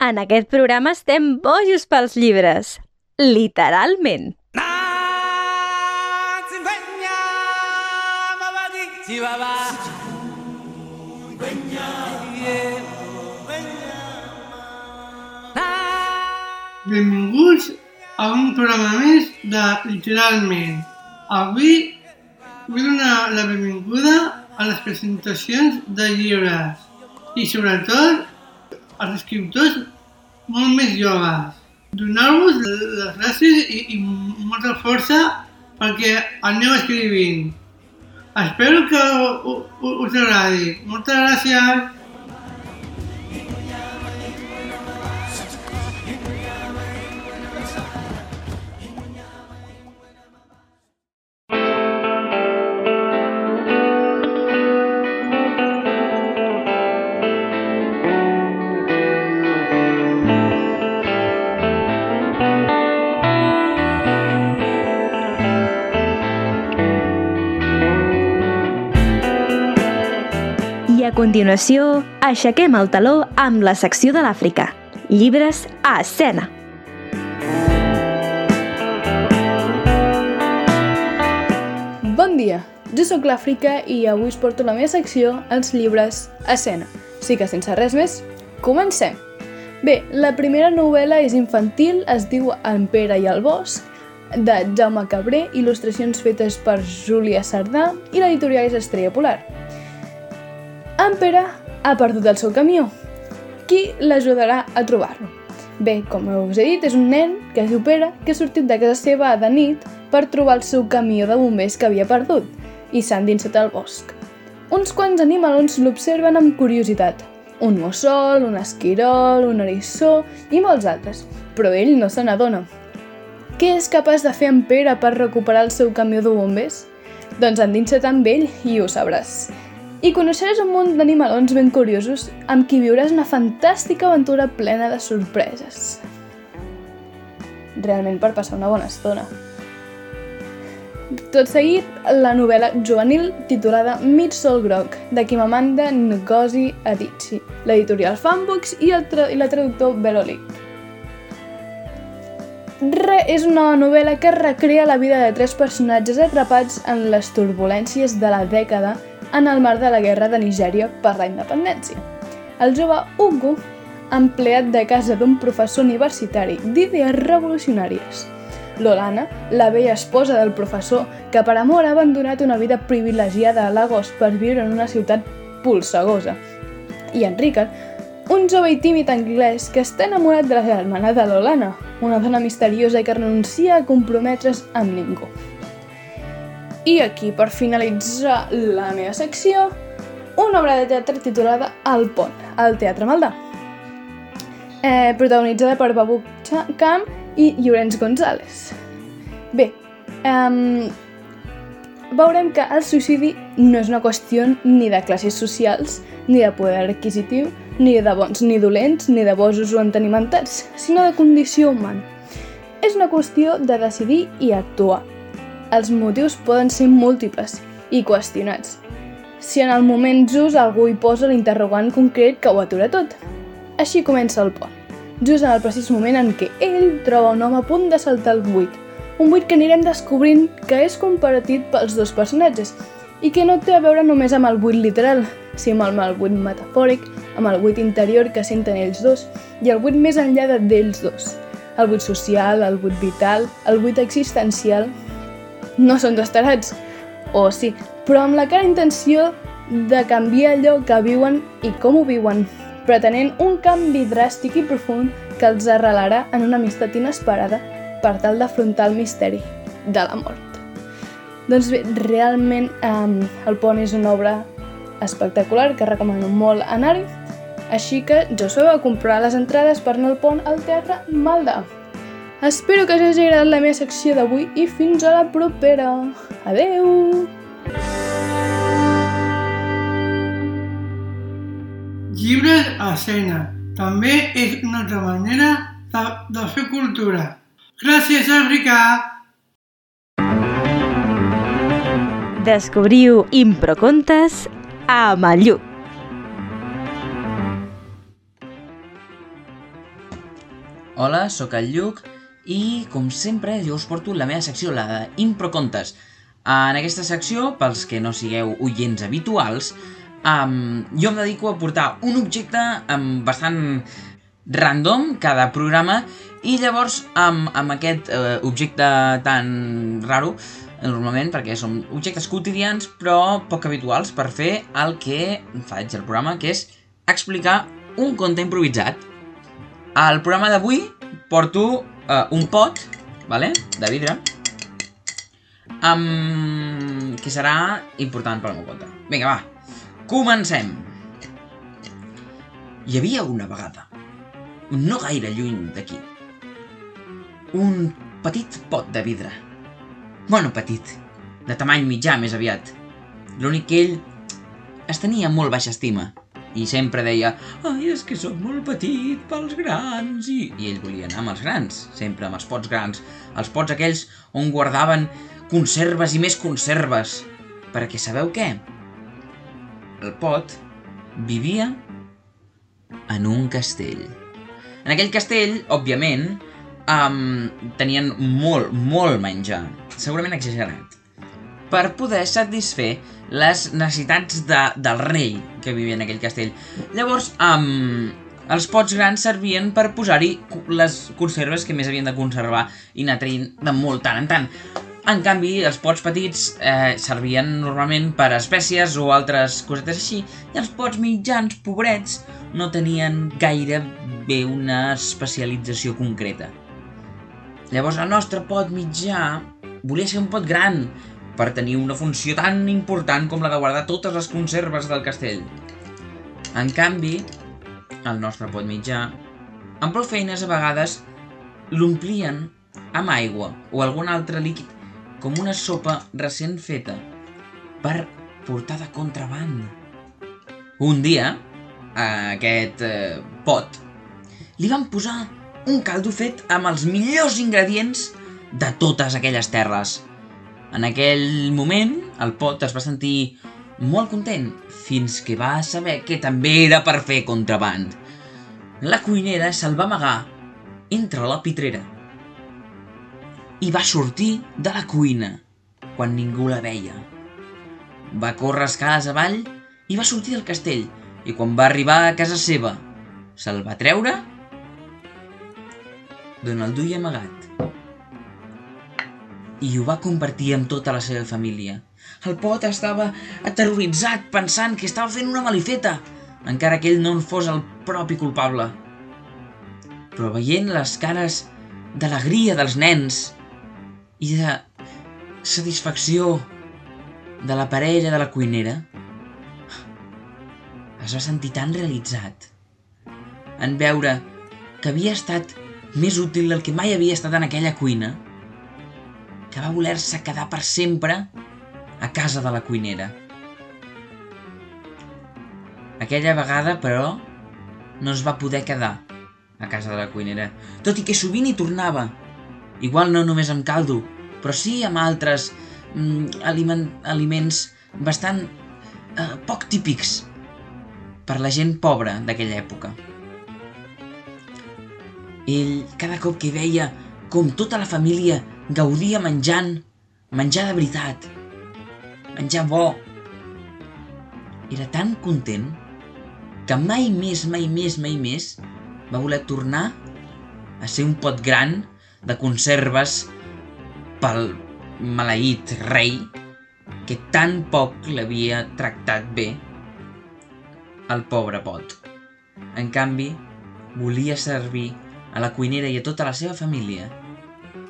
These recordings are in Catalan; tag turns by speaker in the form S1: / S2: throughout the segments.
S1: En aquest programa estem bojos pels llibres. Literalment.
S2: Benvinguts a un programa més de Literalment. Avui vull donar la benvinguda a les presentacions de llibres i sobretot als escriptors molt més joves. Donar-vos les gràcies i, i molta força perquè aneu escrivint. Espero que us agradi. Moltes gràcies.
S1: Continuació, aixequem el taló amb la secció de l'Àfrica. Llibres a escena.
S3: Bon dia, jo sóc l'Àfrica i avui us porto la meva secció, els llibres a escena. Sí que sense res més, comencem! Bé, la primera novel·la és infantil, es diu En Pere i el Bosc, de Jaume Cabré, il·lustracions fetes per Júlia Sardà i l'editorial és Estrella Polar. En Pere ha perdut el seu camió. Qui l'ajudarà a trobar-lo? Bé, com us he dit, és un nen que es diu Pere que ha sortit de casa seva de nit per trobar el seu camió de bombers que havia perdut i s'ha endinsat al bosc. Uns quants animalons l'observen amb curiositat. Un mussol, un esquirol, un eriçó i molts altres, però ell no se n'adona. Què és capaç de fer en Pere per recuperar el seu camió de bombers? Doncs endinsa't amb ell i ho sabràs. I coneixeràs un munt d'animalons ben curiosos amb qui viuràs una fantàstica aventura plena de sorpreses. Realment per passar una bona estona. Tot seguit, la novel·la juvenil titulada Mig Sol Groc, de Kimamanda Ngozi Adichie, l'editorial Fanbooks i, el tra i la traductor Veroli. Re és una novel·la que recrea la vida de tres personatges atrapats en les turbulències de la dècada en el mar de la guerra de Nigèria per la independència. El jove Hugo, empleat de casa d'un professor universitari d'idees revolucionàries. Lolana, la vella esposa del professor, que per amor ha abandonat una vida privilegiada a Lagos per viure en una ciutat polsegosa. I en Ricard, un jove i tímid anglès que està enamorat de la germana de Lolana, una dona misteriosa que renuncia a comprometre's amb ningú. I aquí, per finalitzar la meva secció, una obra de teatre titulada El pont, al Teatre Maldà. Eh, protagonitzada per Babu Camp i Llorenç González. Bé, um, veurem que el suïcidi no és una qüestió ni de classes socials, ni de poder adquisitiu, ni de bons ni dolents, ni de bosos o entenimentats, sinó de condició humana. És una qüestió de decidir i actuar. Els motius poden ser múltiples i qüestionats. Si en el moment just algú hi posa l'interrogant concret que ho atura tot. Així comença el pont, just en el precís moment en què ell troba un home a punt de saltar el buit, un buit que anirem descobrint que és compartit pels dos personatges i que no té a veure només amb el buit literal, sinó amb el buit metafòric, amb el buit interior que senten ells dos i el buit més enllà de d'ells dos. El buit social, el buit vital, el buit existencial... No són dos tarats, o sí, però amb la cara intenció de canviar allò que viuen i com ho viuen, pretenent un canvi dràstic i profund que els arrelarà en una amistat inesperada per tal d'afrontar el misteri de la mort. Doncs bé, realment um, El pont és una obra espectacular que recomano molt anar-hi, així que jo us a comprar les entrades per anar al pont al Teatre Malda. Espero que us hagi agradat la meva secció d'avui i fins a la propera. Adeu!
S2: Llibres a escena. També és una altra manera de, de fer cultura. Gràcies, Àfrica!
S1: Descobriu Improcontes a Malluc.
S4: Hola, sóc el Lluc i, com sempre, jo us porto la meva secció, la d'Improcontes. En aquesta secció, pels que no sigueu oients habituals, um, jo em dedico a portar un objecte um, bastant random cada programa i llavors amb, amb aquest uh, objecte tan raro normalment perquè són objectes quotidians però poc habituals per fer el que faig al programa que és explicar un conte improvisat. Al programa d'avui porto uh, un pot, vale? de vidre, um, que serà important pel meu conte. Vinga, va, comencem. Hi havia una vegada, no gaire lluny d'aquí, un petit pot de vidre. Bueno, petit, de tamany mitjà més aviat. L'únic que ell es tenia molt baixa estima i sempre deia ai, és que sóc molt petit pels grans i... i ell volia anar amb els grans sempre amb els pots grans. Els pots aquells on guardaven conserves i més conserves. Perquè sabeu què? el pot vivia en un castell. En aquell castell, òbviament um, tenien molt, molt menjar segurament exagerat per poder satisfer les necessitats de, del rei que vivia en aquell castell. Llavors, um, els pots grans servien per posar-hi les conserves que més havien de conservar i anar traient de molt tant en tant. En canvi, els pots petits eh, servien normalment per espècies o altres cosetes així, i els pots mitjans, pobrets, no tenien gaire bé una especialització concreta. Llavors, el nostre pot mitjà volia ser un pot gran, per tenir una funció tan important com la de guardar totes les conserves del castell. En canvi, el nostre pot mitjà, amb prou feines a vegades l'omplien amb aigua o algun altre líquid, com una sopa recent feta, per portar de contraband. Un dia, a aquest eh, pot, li van posar un caldo fet amb els millors ingredients de totes aquelles terres – en aquell moment, el pot es va sentir molt content, fins que va saber que també era per fer contraband. La cuinera se'l va amagar entre la pitrera i va sortir de la cuina quan ningú la veia. Va córrer escales avall i va sortir del castell i quan va arribar a casa seva se'l va treure d'on el duia amagat i ho va compartir amb tota la seva família. El pot estava aterroritzat pensant que estava fent una malifeta, encara que ell no en fos el propi culpable. Però veient les cares d'alegria dels nens i de satisfacció de la parella de la cuinera, es va sentir tan realitzat en veure que havia estat més útil del que mai havia estat en aquella cuina que va voler-se quedar per sempre a casa de la cuinera. Aquella vegada, però, no es va poder quedar a casa de la cuinera, tot i que sovint hi tornava. Igual no només amb caldo, però sí amb altres mm, aliment, aliments bastant eh, poc típics per la gent pobra d'aquella època. Ell, cada cop que veia com tota la família gaudia menjant, menjar de veritat, menjar bo. Era tan content que mai més, mai més, mai més va voler tornar a ser un pot gran de conserves pel maleït rei que tan poc l'havia tractat bé el pobre pot. En canvi, volia servir a la cuinera i a tota la seva família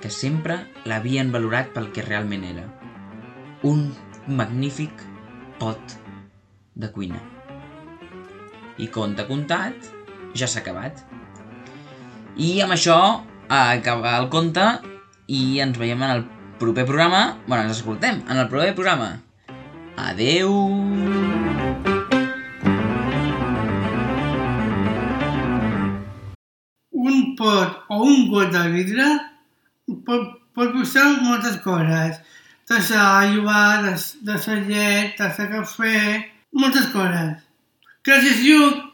S4: que sempre l'havien valorat pel que realment era. Un magnífic pot de cuina. I conte contat, ja s'ha acabat. I amb això acaba el conte i ens veiem en el proper programa. bueno, ens escoltem en el proper programa. Adeu!
S2: Un pot o un got de vidre pot, pot buscar moltes coses. Tassa aigua, de, de sa llet, tassa cafè, moltes coses. Gràcies, Lluc!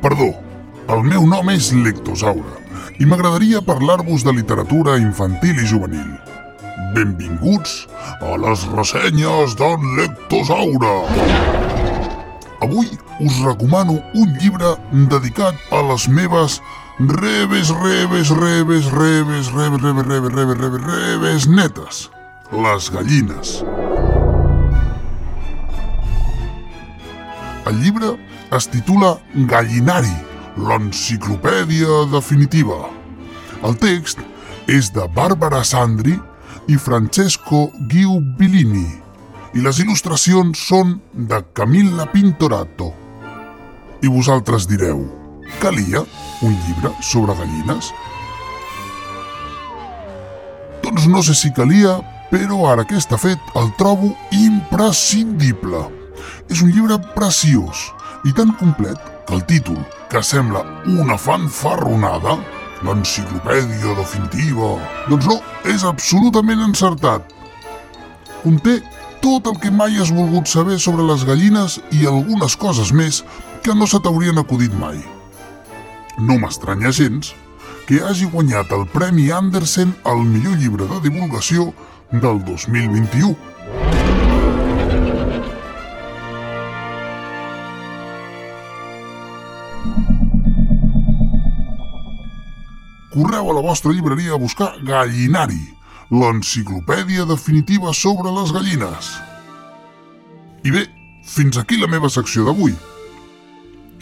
S5: Perdó, el meu nom és Lectosaura i m'agradaria parlar-vos de literatura infantil i juvenil. Benvinguts a les ressenyes d'en Lectosaure! Avui us recomano un llibre dedicat a les meves reves, reves, reves, reves, reves, reves, reves, reves, reves, reves netes. Les gallines. El llibre es titula Gallinari, l'enciclopèdia definitiva. El text és de Bàrbara Sandri i Francesco Ghiubillini i les il·lustracions són de Camilla Pintorato. I vosaltres direu, calia un llibre sobre gallines? Doncs no sé si calia, però ara que està fet el trobo imprescindible. És un llibre preciós i tan complet que el títol, que sembla una fanfarronada, l'enciclopèdia definitiva, doncs no, és absolutament encertat. Conté tot el que mai has volgut saber sobre les gallines i algunes coses més que no se t'haurien acudit mai. No m'estranya gens que hagi guanyat el Premi Andersen al millor llibre de divulgació del 2021. Correu a la vostra llibreria a buscar Gallinari, l'enciclopèdia definitiva sobre les gallines. I bé, fins aquí la meva secció d'avui.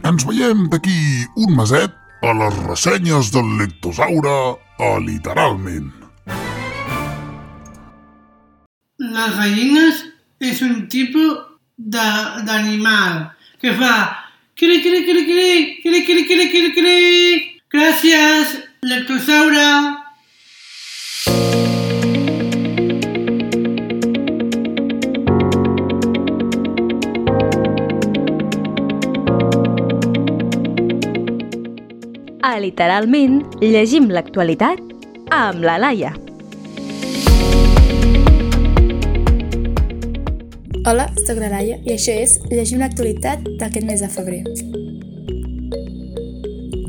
S5: Ens veiem d'aquí un meset a les ressenyes del Lectosaure a Literalment.
S2: Les gallines és un tipus d'animal que fa cri, cri, cri, cri, cri, cri, cri, cri, cri. Gràcies, lectosaure.
S1: A Literalment, llegim l'actualitat amb la Laia.
S6: Hola, sóc la Laia i això és Llegir una actualitat d'aquest mes de febrer.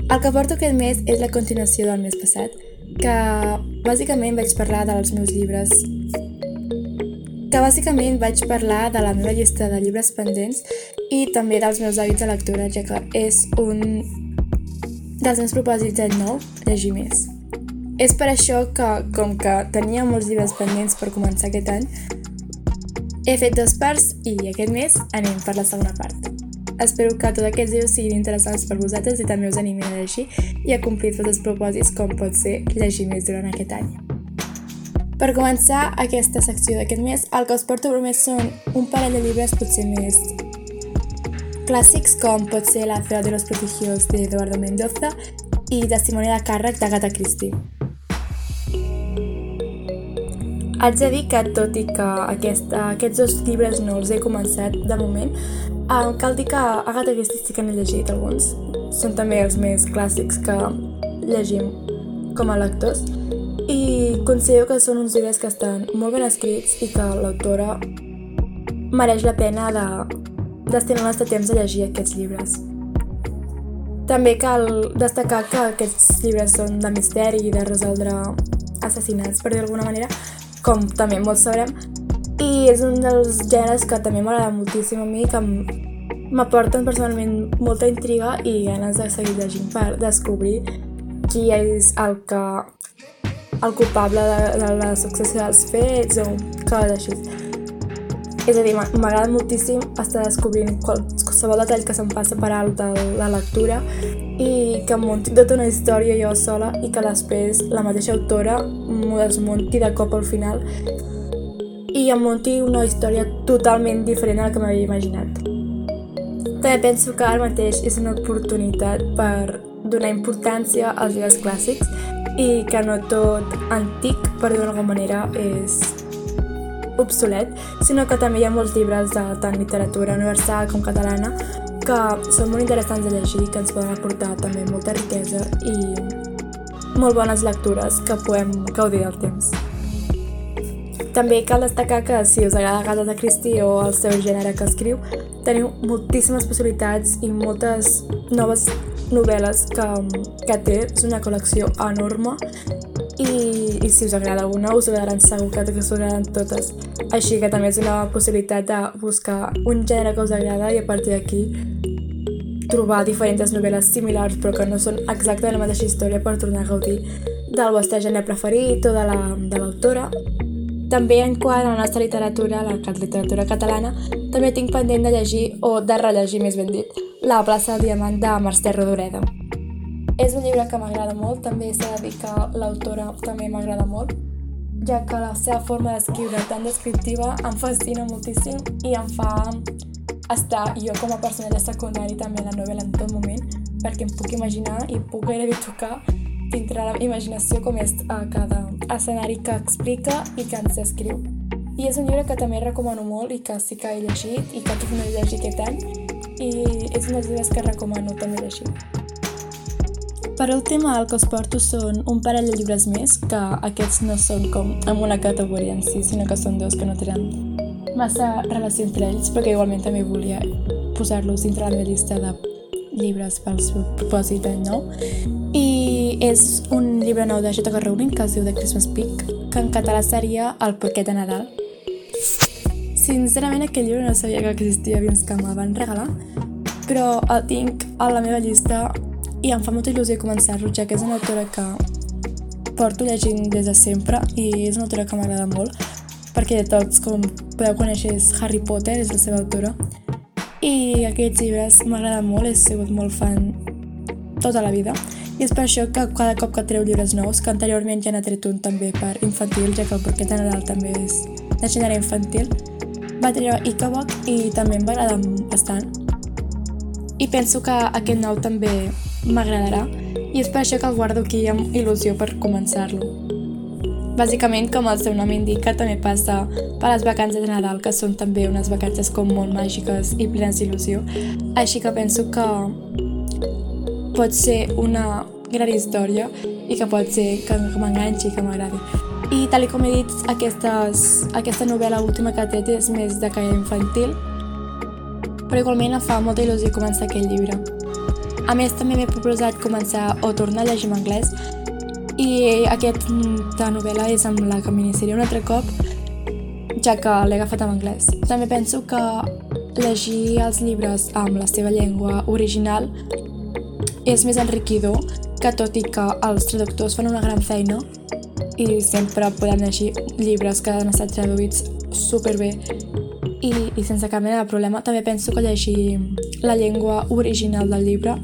S6: El que porto aquest mes és la continuació del mes passat, que bàsicament vaig parlar dels meus llibres que bàsicament vaig parlar de la meva llista de llibres pendents i també dels meus hàbits de lectura, ja que és un dels meus propòsits d'any nou, llegir més. És per això que, com que tenia molts llibres pendents per començar aquest any, he fet dos parts i aquest mes anem per la segona part. Espero que tots aquests llibres siguin interessants per vosaltres i també us animin a llegir i a complir tots els propòsits com pot ser llegir més durant aquest any. Per començar aquesta secció d'aquest mes, el que us porto només són un parell de llibres potser més clàssics com pot ser La Ciudad de los Prodigios de Eduardo Mendoza i Testimoni de càrrec d'Agatha Christie. Haig de dir que, tot i que aquesta, aquests dos llibres no els he començat de moment, eh, cal dir que Agatha Christie sí que n'he llegit alguns. Són també els més clàssics que llegim com a lectors i considero que són uns llibres que estan molt ben escrits i que l'autora mereix la pena de destinar el nostre temps a llegir aquests llibres. També cal destacar que aquests llibres són de misteri i de resoldre assassinats, per dir d'alguna manera, com també molts sabrem, i és un dels gèneres que també m'agrada moltíssim a mi, que m'aporten personalment molta intriga i ganes de seguir llegint per descobrir qui és el que el culpable de, de la successió dels fets o coses així. És a dir, m'a- m'agrada moltíssim estar descobrint qual- qualsevol detall que se'm passa per alt de la lectura i que munti tota una història jo sola i que després la mateixa autora m'ho desmunti de cop al final i em munti una història totalment diferent a la que m'havia imaginat. També penso que ara mateix és una oportunitat per donar importància als llibres clàssics i que no tot antic, per dir-ho d'alguna manera, és obsolet, sinó que també hi ha molts llibres de tant literatura universal com catalana que són molt interessants de llegir, que ens poden aportar també molta riquesa i molt bones lectures que podem gaudir del temps. També cal destacar que si us agrada Agatha Christie o el seu gènere que escriu, teniu moltíssimes possibilitats i moltes noves novel·les que, que té. És una col·lecció enorme i, i si us agrada alguna us agradaran segur que us agradaran totes. Així que també és una possibilitat de buscar un gènere que us agrada i a partir d'aquí trobar diferents novel·les similars però que no són exactament la mateixa història per tornar a gaudir del vostre gènere preferit o de l'autora. La, també en quant a la nostra literatura, la literatura catalana, també tinc pendent de llegir, o de rellegir més ben dit, La plaça del diamant de Mercè Rodoreda. És un llibre que m'agrada molt, també s'ha de dir que l'autora també m'agrada molt, ja que la seva forma d'escriure tan descriptiva em fascina moltíssim i em fa estar jo com a personatge secundari també la novel·la en tot moment, perquè em puc imaginar i puc gairebé tocar dintre la imaginació com és a cada escenari que explica i que ens descriu. I és un llibre que també recomano molt i que sí que he llegit i que tinc de llegir aquest any i és un dels llibres que recomano també llegir. Per últim, el que us porto són un parell de llibres més, que aquests no són com en una categoria en si, sinó que són dos que no tenen massa relació entre ells, perquè igualment també volia posar-los dintre la meva llista de llibres pel seu propòsit d'any nou. I és un llibre nou de J.K. Rowling que es diu The Christmas Peak, que en català seria El porquet de Nadal. Sincerament aquest llibre no sabia que existia fins que me'l van regalar, però el tinc a la meva llista i em fa molta il·lusió començar-lo, ja que és una autora que porto llegint des de sempre i és una autora que m'agrada molt, perquè de tots, com podeu conèixer, és Harry Potter, és la seva autora, i aquests llibres m'agraden molt, he sigut molt fan tota la vida i és per això que cada cop que treu llibres nous, que anteriorment ja n'ha tret un també per infantil, ja que el Porquet Nadal també és de gènere infantil, va treure Icabok i també em va agradar bastant. I penso que aquest nou també m'agradarà i és per això que el guardo aquí amb il·lusió per començar-lo. Bàsicament, com el seu nom indica, també passa per les vacances de Nadal, que són també unes vacances com molt màgiques i plenes d'il·lusió. Així que penso que pot ser una gran història i que pot ser que m'enganxi que m'agradi. I tal com he dit, aquestes, aquesta novel·la última que ha tret és més de caire infantil, però igualment em fa molta il·lusió començar aquest llibre. A més, també m'he proposat començar o tornar a llegir en anglès i aquesta novel·la és amb la que m'iniciaré un altre cop, ja que l'he agafat en anglès. També penso que llegir els llibres amb la seva llengua original és més enriquidor que tot i que els traductors fan una gran feina i sempre podem llegir llibres que han estat traduïts superbé i, i sense cap mena de problema. També penso que llegir la llengua original del llibre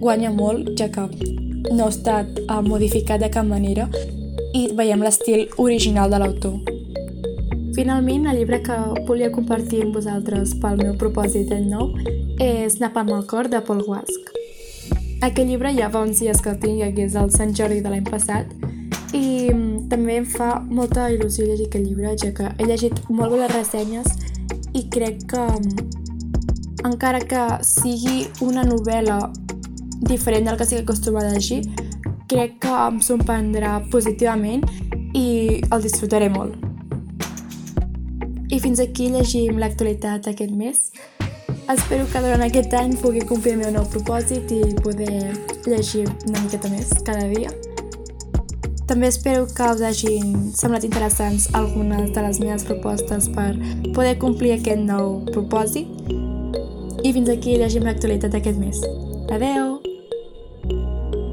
S6: guanya molt, ja que no ha estat uh, modificat de cap manera i veiem l'estil original de l'autor. Finalment, el llibre que volia compartir amb vosaltres pel meu propòsit d'any nou és Napalm al cor de Paul Wask. Aquest llibre ja fa uns dies que el tinc, que és el Sant Jordi de l'any passat, i mm, també em fa molta il·lusió llegir aquest llibre, ja que he llegit molt bé les ressenyes i crec que mm, encara que sigui una novel·la diferent del que estic acostumada a llegir, crec que em sorprendrà positivament i el disfrutaré molt. I fins aquí llegim l'actualitat aquest mes. Espero que durant aquest any pugui complir el meu nou propòsit i poder llegir una miqueta més cada dia. També espero que us hagin semblat interessants algunes de les meves propostes per poder complir aquest nou propòsit. I fins aquí llegim l'actualitat d'aquest mes. Adeu!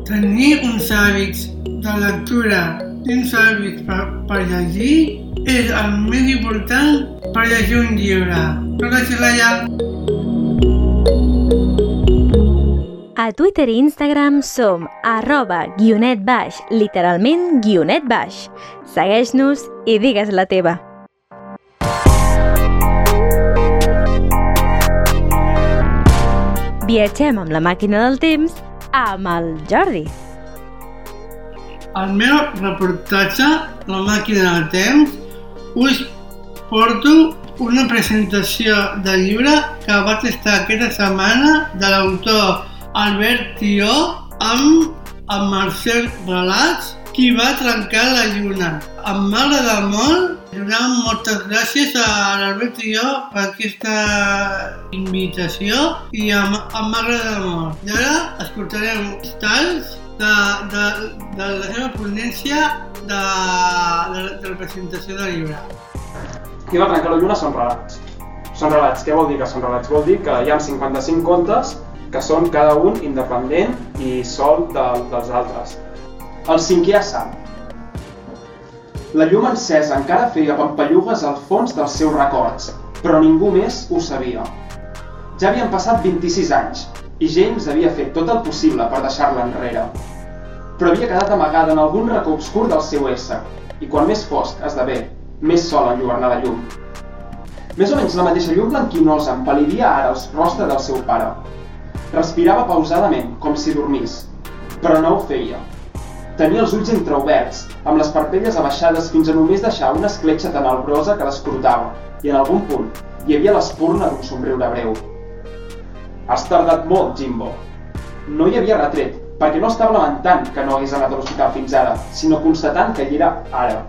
S2: Tenir uns hàbits de lectura i uns hàbits per, per llegir és el més important per llegir un llibre. Gràcies, Laia!
S1: A Twitter i Instagram som arroba guionet baix, literalment guionet baix. Segueix-nos i digues la teva. Viatgem amb la màquina del temps amb el Jordi.
S2: Al meu reportatge, La màquina del temps, us porto una presentació de llibre que vaig estar aquesta setmana de l'autor Albert Tió amb el Marcel Relats qui va trencar la lluna. Em va agradar molt. Donem moltes gràcies a l'Albert jo per aquesta invitació i em, em va molt. I ara escoltarem talls de, de, de la seva ponència de, de, de la presentació del llibre.
S7: Qui va trencar la lluna són relats. Són relats. Què vol dir que són relats? Vol dir que hi ha 55 contes que són cada un independent i sol de, dels altres. El cinquè assam. La llum encesa encara feia pampallugues al fons dels seus records, però ningú més ho sabia. Ja havien passat 26 anys i James havia fet tot el possible per deixar-la enrere. Però havia quedat amagada en algun racó obscur del seu ésser, i quan més fosc esdevé, més sol enlluernar la llum. Més o menys la mateixa llum blanquinosa empal·lidia ara el rostre del seu pare. Respirava pausadament, com si dormís, però no ho feia. Tenia els ulls entreoberts, amb les parpelles abaixades fins a només deixar una escletxa tan albrosa que l'escrutava, i en algun punt hi havia l'espurna d'un somriure breu. Has tardat molt, Jimbo. No hi havia retret, perquè no estava lamentant que no hagués anat a l'hospital fins ara, sinó constatant que hi era ara.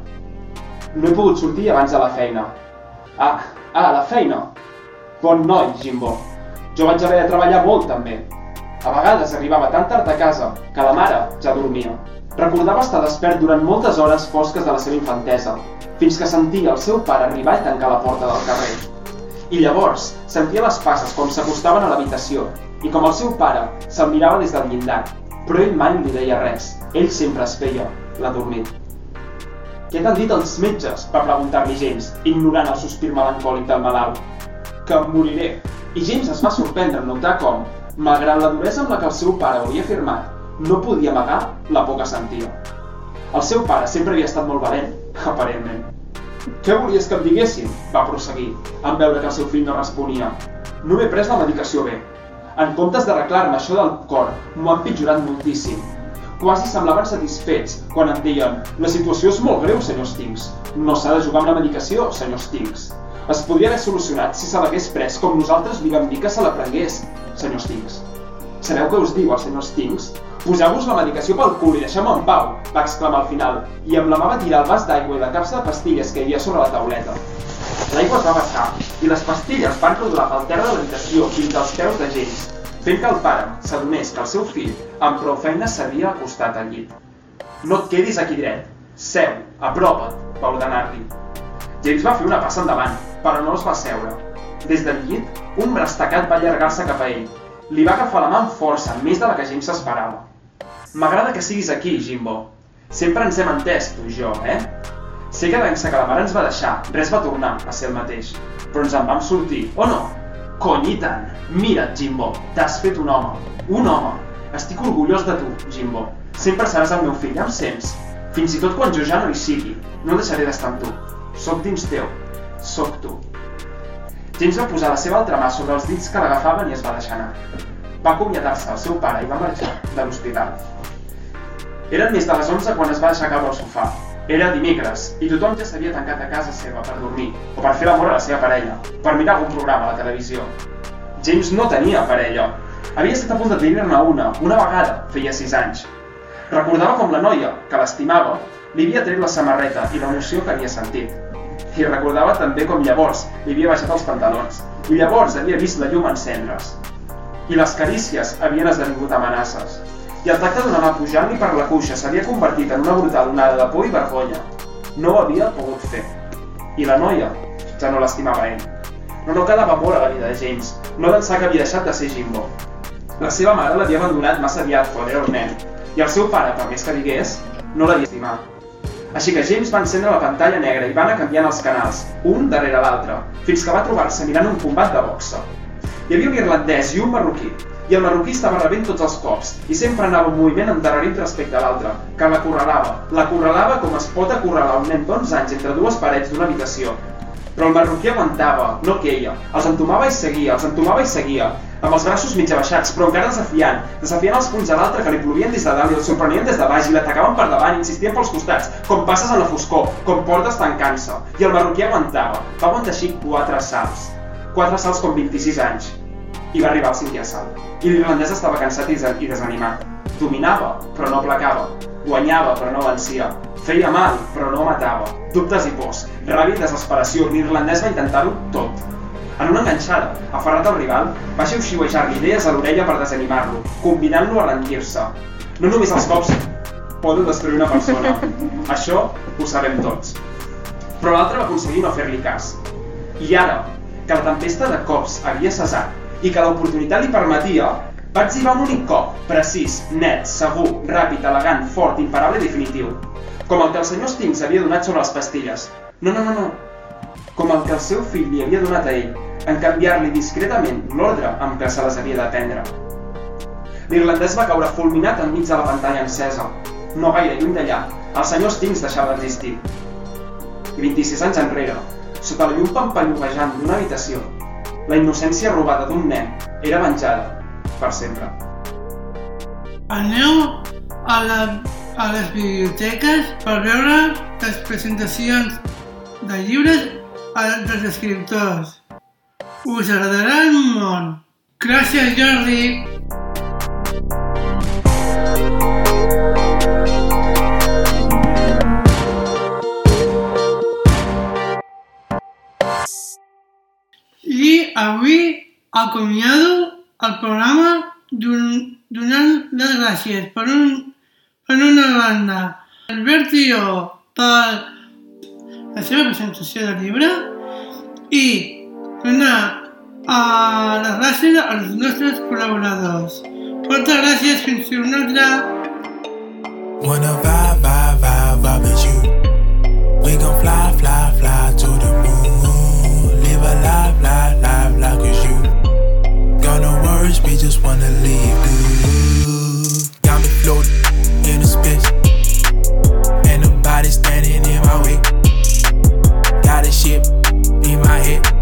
S7: No he pogut sortir abans de la feina. Ah, ah, la feina! Bon noi, Jimbo. Jo vaig haver de treballar molt, també. A vegades arribava tan tard a casa que la mare ja dormia. Recordava estar despert durant moltes hores fosques de la seva infantesa, fins que sentia el seu pare arribar i tancar la porta del carrer. I llavors sentia les passes com s'acostaven a l'habitació, i com el seu pare se'l mirava des del llindar, però ell mai li deia res. Ell sempre es feia l'adormit. Què t'han dit els metges? va preguntar-li James, ignorant el sospir melancòlic del malalt. Que em moriré. I James es va sorprendre en notar com, malgrat la duresa amb la que el seu pare havia afirmat, no podia amagar la por que sentia. El seu pare sempre havia estat molt valent, aparentment. Què volies que em diguessin? va prosseguir, en veure que el seu fill no responia. No m'he pres la medicació bé. En comptes d'arreglar-me això del cor, m'ho han pitjorat moltíssim. Quasi semblaven satisfets quan em deien «La situació és molt greu, senyor Stinks. No s'ha de jugar amb la medicació, senyor Stinks. Es podria haver solucionat si se l'hagués pres com nosaltres li vam dir que se la prengués, senyor Stinks. Sabeu què us diu el senyor Stinks? Poseu-vos la medicació pel cul i deixem en pau, va exclamar al final, i amb la mà va tirar el vas d'aigua i la capsa de pastilles que hi havia sobre la tauleta. L'aigua es va vessar, i les pastilles van rodolar pel terra de l'habitació fins als peus de James, fent que el pare s'adonés que el seu fill, amb prou feina, s'havia acostat al llit. No et quedis aquí dret. Seu, apropa't, va ordenar-li. James va fer una passa endavant, però no es va seure. Des del llit, un braç tacat va allargar-se cap a ell. Li va agafar la mà amb força, més de la que James s'esperava. M'agrada que siguis aquí, Jimbo. Sempre ens hem entès, tu i jo, eh? Sé que d'ençà que la mare ens va deixar, res va tornar a ser el mateix. Però ens en vam sortir, o no? Cony, i tant! Mira't, Jimbo, t'has fet un home. Un home. Estic orgullós de tu, Jimbo. Sempre seràs el meu fill, em sents? Fins i tot quan jo ja no hi sigui, no deixaré d'estar amb tu. Soc dins teu. Soc tu. James va posar la seva altra mà sobre els dits que l'agafaven i es va deixar anar. Va acomiadar-se al seu pare i va marxar de l'hospital. Eren més de les 11 quan es va caure al sofà. Era dimecres, i tothom ja s'havia tancat a casa seva per dormir, o per fer l'amor a la seva parella, per mirar algun programa a la televisió. James no tenia parella. Havia estat a punt de tenir-ne una, una vegada, feia 6 anys. Recordava com la noia, que l'estimava, li havia tret la samarreta i l'emoció que havia sentit. I recordava també com llavors li havia baixat els pantalons, i llavors havia vist la llum encendre's. I les carícies havien esdevingut amenaces i el tacte d'una mà pujant-li per la cuixa s'havia convertit en una brutal onada de por i vergonya. No ho havia pogut fer. I la noia ja no l'estimava ell. No, no quedava por a la vida de James, no d'ençà que havia deixat de ser Jimbo. La seva mare l'havia abandonat massa aviat quan era un nen, i el seu pare, per més que digués, no l'havia estimat. Així que James va encendre la pantalla negra i va anar canviant els canals, un darrere l'altre, fins que va trobar-se mirant un combat de boxa. Hi havia un irlandès i un marroquí, i el marroquí estava rebent tots els cops i sempre anava un moviment endarrerit respecte a l'altre, que l'acorralava. L'acorralava com es pot acorralar un nen d'11 anys entre dues parets d'una habitació. Però el marroquí aguantava, no queia, els entomava i seguia, els entomava i seguia, amb els braços mig abaixats, però encara desafiant, desafiant els punys a l'altre que li plovien des de dalt i el sorprenien des de baix i l'atacaven per davant insistien pels costats, com passes en la foscor, com portes tancant-se. I el marroquí aguantava, va aguantar així quatre salts. Quatre salts com 26 anys. I va arribar al cinquè assalt i l'irlandès estava cansat i desanimat. Dominava, però no placava. Guanyava, però no vencia. Feia mal, però no matava. Dubtes i pors, ràbia i desesperació, l'irlandès va intentar-ho tot. En una enganxada, aferrat al rival, va xiu-xiuejar-li idees a l'orella per desanimar-lo, combinant-lo a rendir-se. No només els cops poden destruir una persona. Això ho sabem tots. Però l'altre va aconseguir no fer-li cas. I ara, que la tempesta de cops havia cessat i que l'oportunitat li permetia, va exhibar un únic cop, precís, net, segur, ràpid, elegant, fort, imparable i definitiu. Com el que el senyor Stings havia donat sobre les pastilles. No, no, no, no. Com el que el seu fill li havia donat a ell, en canviar-li discretament l'ordre amb què se les havia de prendre. L'irlandès va caure fulminat enmig de la pantalla encesa. No gaire lluny d'allà, el senyor Stings deixava d'existir. I 26 anys enrere, sota la llum pampalluvejant d'una habitació, la innocència robada d'un nen era venjada per sempre.
S2: Aneu a, la, a les biblioteques per veure les presentacions de llibres dels escriptors. Us agradarà molt. Gràcies, Jordi. Avui acomiado el programa don- donant les gràcies per, un, per una banda Albert Tió per la seva presentació del llibre i donar a les gràcies als nostres col·laboradors. Moltes gràcies, fins i una altra.
S8: Wanna vibe, vibe, vibe, vibe with you. We gon' fly, fly just wanna live good. Got me floating in the space. Ain't nobody standing in my way. Got a ship in my head.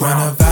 S8: And we